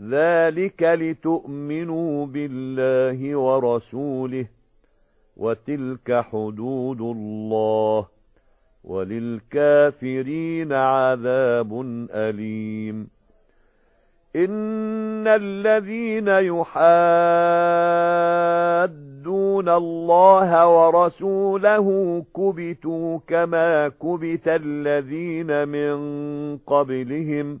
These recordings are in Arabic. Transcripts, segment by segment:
ذلك لتؤمنوا بالله ورسوله وتلك حدود الله وَلِلْكَافِرِينَ عَذَابٌ أَلِيمٌ إِنَّ الَّذِينَ يُحَادُّونَ اللَّهَ وَرَسُولَهُ كُبِتُوا كَمَا كُبِتَ الَّذِينَ مِن قَبْلِهِمْ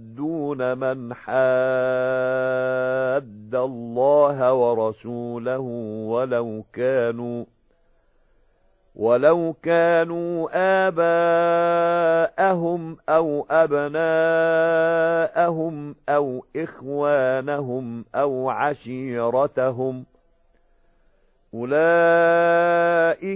يوادون من حاد الله ورسوله ولو كانوا ولو كانوا آباءهم أو أبناءهم أو إخوانهم أو عشيرتهم أولئك